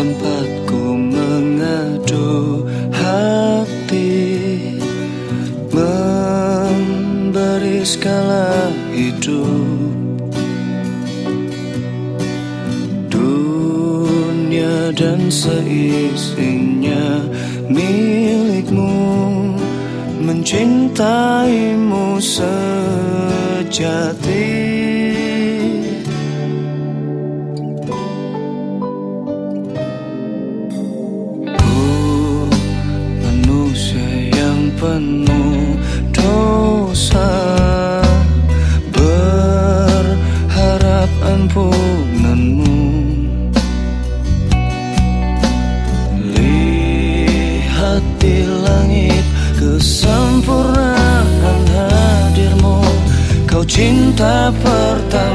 tempatku mengadu hati Memberi skala hidup. Dunia dan seisinya milikmu Mencintaimu sejati penuh dosa. Berharap ampunanmu. Lihat di langit kesempurnaan hadirmu. Kau cinta pertama.